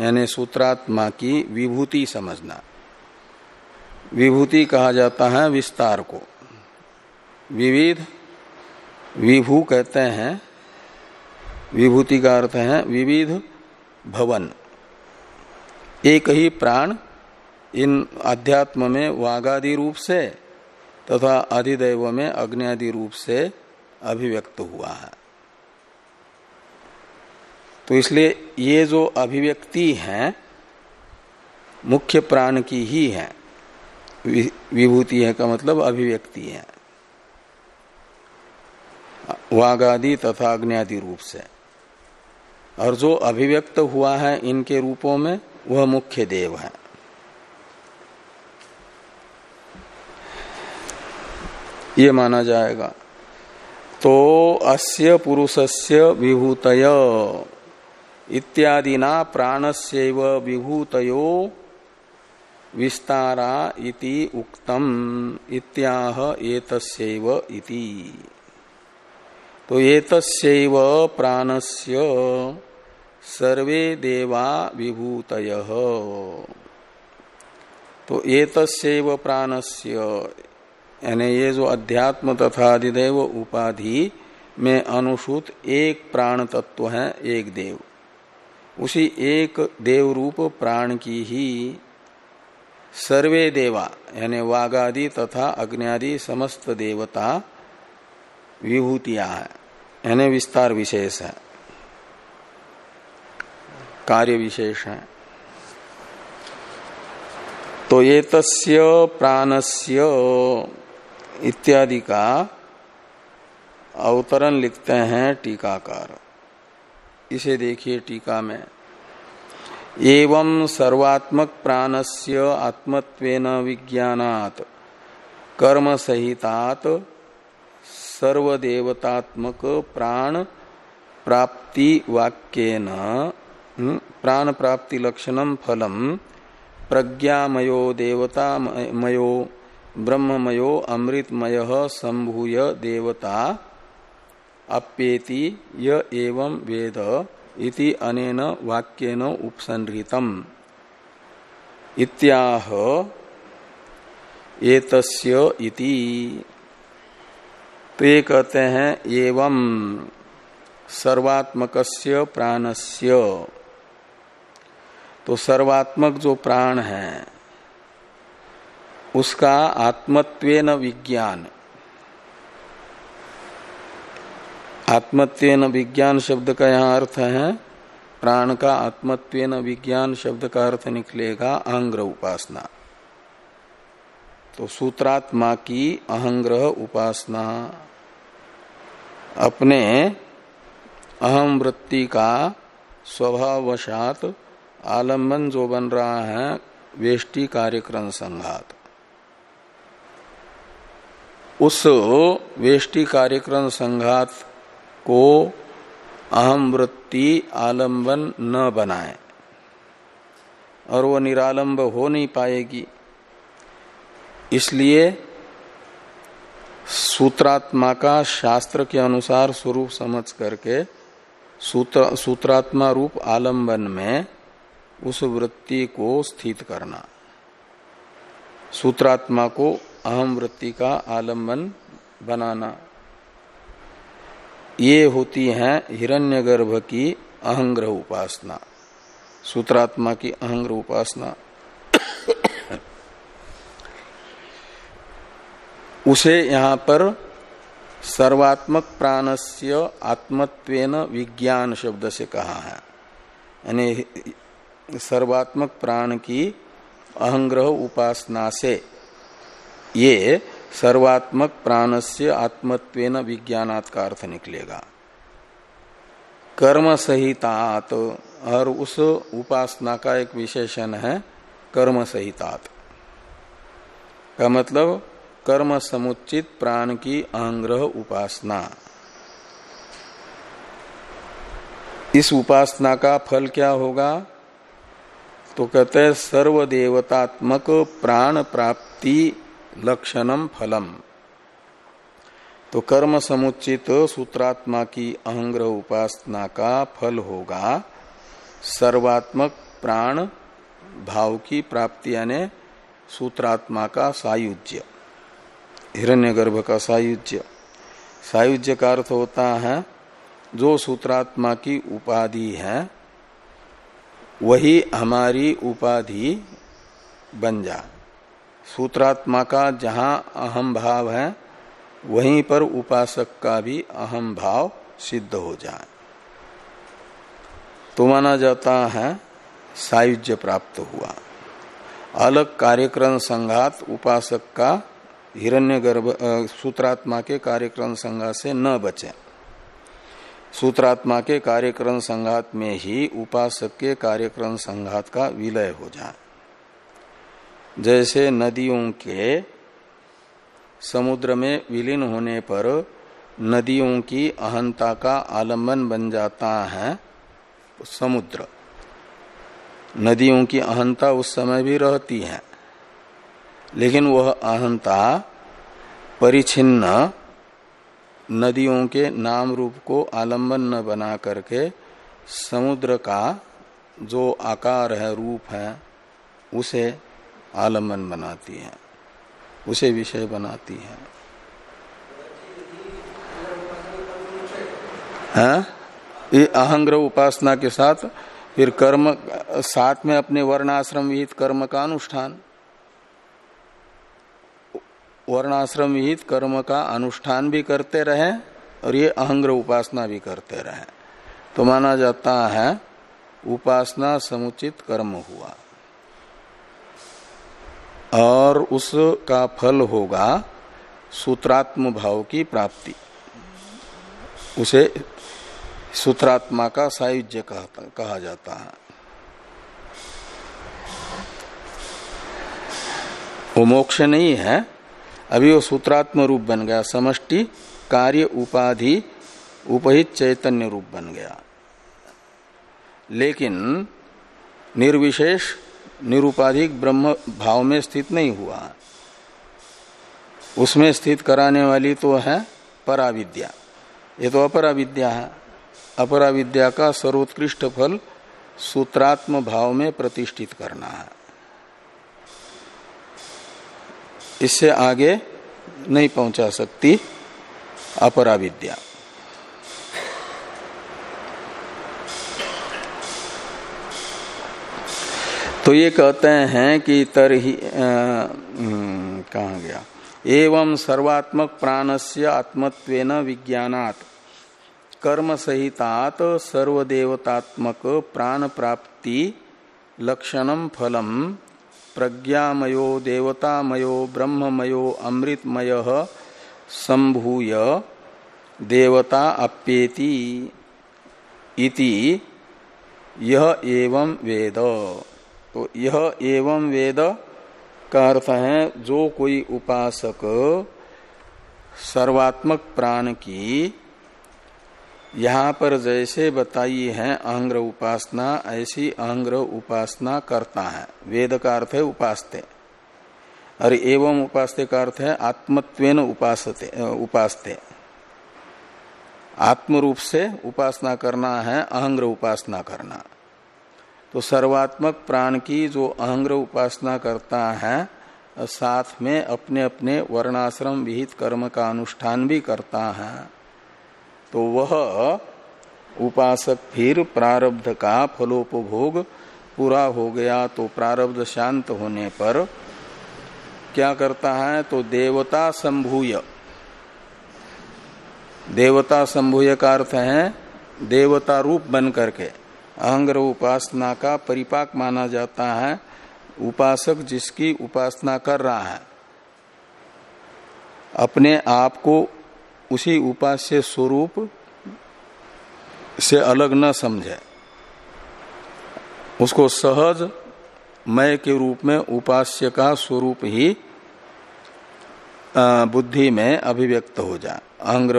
यानी सूत्रात्मा की विभूति समझना। विभूति कहा जाता है विस्तार को। विविध विभू कहते हैं। विभूति का अर्थ है विविध भवन। एक ही प्राण इन अध्यात्म में वागादि रूप से तथा अधिदैव में अग्नि रूप से अभिव्यक्त हुआ है। तो इसलिए ये जो अभिव्यक्ति है, मुख्य प्राण की ही है। विभूति है का मतलब अभिव्यक्ति है। वागादि तथा अग्नि रूप से। और जो अभिव्यक्त हुआ है इनके रूपों में, वह मुख्य देव है। ये माना जाएगा। तो अस्य पुरुषस्य विभूतय। इत्यादिना प्राणस्यैव विभूतयो विस्तारा इति उक्तम इत्याह एतस्यैव इति। तो एतस्यैव प्राणस्य सर्वे देवा विभूत तो एतस्व प्राणस्य, यानी ये जो अध्यात्म तथा अधिदेव उपाधि में अनुसूत एक प्राण तत्व है, एक देव। उसी एक देव रूप प्राण की ही सर्वे देवा, यानी वागादि तथा अग्नि समस्त देवता विभूतियाँ है। यानी विस्तार विशेष है। कार्य विशेष है। तो ये प्राणस्य इत्यादि का अवतरण लिखते हैं टीकाकार। इसे देखिए टीका में। एवं सर्वात्मक प्राणस्य आत्मत्वेन विज्ञानात कर्म सहितात सर्वदेवतात्मक प्राण प्राप्ति वाक्यन प्राण प्राप्ति लक्षणम फलम प्रज्ञामयो देवतामयो ब्रह्ममयो अमृतमय संभूय देवता अप्येति य एवं वेद इति अनेन वाक्यन उपसंहृतम। इत्याह एतस्य इति। तो ये कहते हैं, एवं सर्वात्मकस्य प्राणस्य। तो सर्वात्मक जो प्राण है, उसका आत्मत्वेन विज्ञान। आत्मत्वेन विज्ञान शब्द का यहाँ अर्थ है, प्राण का आत्मत्वेन विज्ञान शब्द का अर्थ निकलेगा अहंग्रह उपासना। तो सूत्रात्मा की अहंग्रह उपासना। अपने अहम वृत्ति का स्वभावशात आलंबन जो बन रहा है, वेष्टि कार्यक्रम संघात। उस वेष्टि कार्यक्रम संघात को अहम वृत्ति आलंबन न बनाए और वो निरालंब हो नहीं पाएगी। इसलिए सूत्रात्मा का शास्त्र के अनुसार स्वरूप समझ करके सूत्र, सूत्रात्मा रूप आलंबन में उस वृत्ति को स्थित करना। सूत्रात्मा को अहम वृत्ति का आलंबन बनाना। ये होती है हिरण्यगर्भ की अहंग्रह उपासना। सूत्रात्मा की अहंग्रह उपासना। उसे यहाँ पर सर्वात्मक प्राणस्य आत्मत्वेन विज्ञान शब्द से कहा है। यानी सर्वात्मक प्राण की अहंग्रह उपासना से ये सर्वात्मक प्राण प्राणस्य आत्मत्वेन विज्ञानात् का अर्थ निकलेगा? कर्म सहितात, और उस उपासना का एक विशेषण है, कर्म सहितात। का मतलब कर्म समुचित प्राण की अहंग्रह उपासना। इस उपासना का फल क्या होगा? तो कहते सर्वदेवतात्मक प्राण प्राप्ति लक्षणम फलम। तो कर्म समुचित सूत्रात्मा की अहंग्रह उपासना का फल होगा। सर्वात्मक प्राण भाव की प्राप्ति यानी सूत्रात्मा का सायुज्य। हिरण्यगर्भ का सायुज्य। सायुज्य का अर्थ होता है, जो सूत्रात्मा की उपाधि है, वही हमारी उपाधि बन जाए सूत्रात्मा का जहाँ अहम भाव है, वहीं पर उपासक का भी अहम भाव सिद्ध हो जाए। तो माना जाता है, सायुज्य प्राप्त हुआ। अलग कार्यक्रम संघात उपासक का हिरण्य गर्भ सूत्रात्मा के कार्यक्रम संघात से न बचे। सूत्रात्मा के कार्यक्रम संघात में ही उपासक के कार्यक्रम संघात का विलय हो जाए। जैसे नदियों के समुद्र में विलीन होने पर नदियों की अहंता का आलंबन बन जाता है समुद्र। नदियों की अहंता उस समय भी रहती है, लेकिन वह अहंता परिचिन्न नदियों के नाम रूप को आलंबन न बना करके समुद्र का जो आकार है, रूप है, उसे आलंबन बनाती है, उसे विषय बनाती है। हाँ? ये अहंग्रह उपासना के साथ, फिर कर्म, साथ में अपने वर्णाश्रम विहित कर्म का अनुष्ठान। वर्णाश्रम विहित कर्म का अनुष्ठान भी करते रहे, और ये अहंग्रह उपासना भी करते रहे। तो माना जाता है, उपासना समुचित कर्म हुआ। और उसका फल होगा सूत्रात्म भाव की प्राप्ति। उसे सूत्रात्मा का सायुज्य कहा जाता है। वो मोक्ष नहीं है। अभी वो सूत्रात्म रूप बन गया, समष्टि कार्य उपाधि उपहित चैतन्य रूप बन गया। लेकिन निर्विशेष निरुपाधिक ब्रह्म भाव में स्थित नहीं हुआ। उसमें स्थित कराने वाली तो है पराविद्या। ये तो अपराविद्या है। अपराविद्या का सर्वोत्कृष्ट फल सूत्रात्म भाव में प्रतिष्ठित करना है। इससे आगे नहीं पहुँचा सकती अपराविद्या। तो ये कहते हैं कि तरही हम्म, कहा गया? एवं सर्वात्मक प्राणस्य आत्मत्वेन विज्ञानात् कर्म सहितात सर्वदेवतात्मक प्राण प्राप्ति लक्षणम फलम प्रज्ञामयो देवतामयो ब्रह्ममयो अमृतमय संभूय देवता अप्येति इति यह एवं वेद। तो यह एवं वेद का अर्थ है, जो कोई उपासक सर्वात्मक प्राण की यहाँ पर जैसे बताई है, अहंग्र उपासना, ऐसी अहंग्र उपासना करता है। वेद का अर्थ है उपासते। और एवं उपासते का अर्थ है आत्मत्वेन उपासते उपासते। आत्म रूप से उपासना करना है, अहंग्र उपासना करना। तो सर्वात्मक प्राण की जो अहंग्र उपासना करता है, साथ में अपने अपने वर्णाश्रम विहित कर्म का अनुष्ठान भी करता है। तो वह उपासक फिर प्रारब्ध का फलोपभोग पूरा हो गया तो प्रारब्ध शांत होने पर क्या करता है? तो देवता संभूय। देवता संभूय का अर्थ है देवता रूप बन करके। अहंग्र उपासना का परिपाक माना जाता है, उपासक जिसकी उपासना कर रहा है। अपने आप को उसी उपास्य स्वरूप से अलग न समझे। उसको सहज मय के रूप में उपास्य का स्वरूप ही बुद्धि में अभिव्यक्त हो जाए। अहंग्र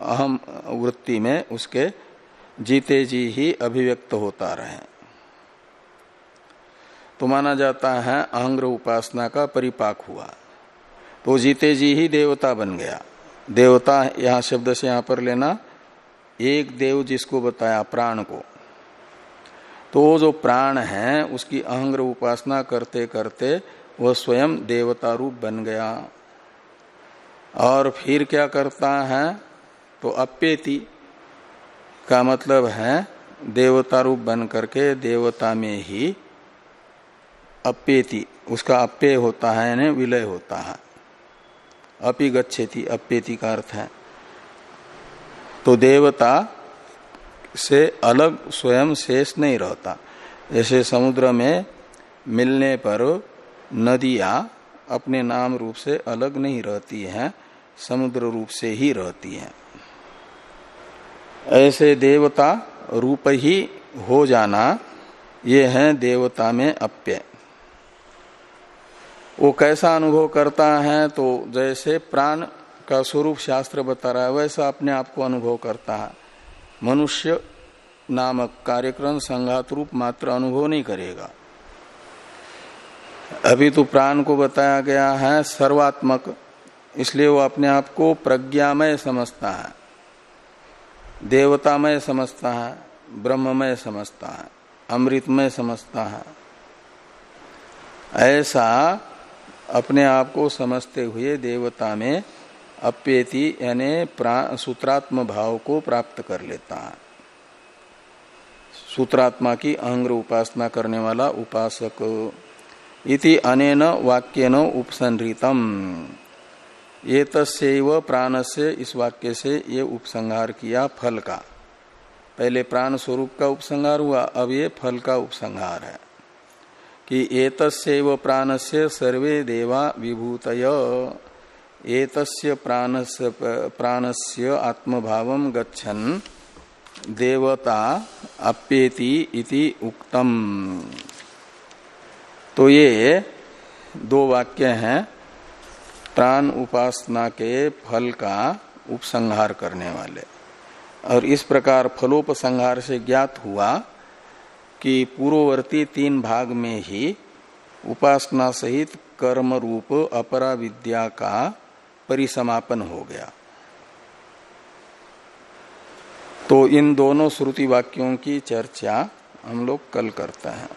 अहम वृत्ति में उसके जीते जी ही अभिव्यक्त होता रहे। तो माना जाता है, अहंग्र उपासना का परिपाक हुआ। तो जीते जी ही देवता बन गया। देवता यहाँ शब्द से यहाँ पर लेना, एक देव जिसको बताया प्राण को। तो वो जो प्राण है, उसकी अहंग्र उपासना करते करते वह स्वयं देवता रूप बन गया। और फिर क्या करता है तो अप्येति का मतलब है देवता रूप बन करके देवता में ही अप्येति, उसका अप्य होता है, यानी विलय होता है। अपि गच्छेति अप्येति का अर्थ है। तो देवता से अलग, स्वयं शेष नहीं रहता। जैसे समुद्र में मिलने पर नदियाँ अपने नाम रूप से अलग नहीं रहती हैं, समुद्र रूप से ही रहती हैं। ऐसे देवता रूप ही हो जाना, ये है देवता में अप्य। वो कैसा अनुभव करता है तो जैसे प्राण का स्वरूप शास्त्र बता रहा है, वैसा अपने आप को अनुभव करता है। मनुष्य नामक कार्यक्रम संघात रूप मात्र अनुभव नहीं करेगा। अभी तो प्राण को बताया गया है, सर्वात्मक, इसलिए वो अपने आप को प्रज्ञामय समझता है। देवतामय समझता है, ब्रह्ममय समझता है, अमृतमय समझता है। ऐसा अपने आप को समझते हुए देवता में अप्येति यानी सूत्रात्म भाव को प्राप्त कर लेता है। सूत्रात्मा की अहंग्र उपासना करने वाला उपासक इति अनेन वाक्यन उपसंहृतम। ये तस्व से इस वाक्य से ये उपसंहार किया फल का। पहले प्राण स्वरूप का उपसंहार हुआ, अब ये फल का उपसंहार है। कि एतस्व प्राणस्य सर्वे देवा विभूत एतस्य प्राणस्य प्राणस्य आत्मभाव गच्छन, देवता अप्येति इति उक्तम। तो ये दो वाक्य हैं। प्राण उपासना के फल का उपसंहार करने वाले। और इस प्रकार फलोपसंहार से ज्ञात हुआ कि पूर्ववर्ती तीन भाग में ही उपासना सहित कर्म रूप अपरा विद्या का परिसमापन हो गया। तो इन दोनों श्रुति वाक्यों की चर्चा हम लोग कल करते हैं।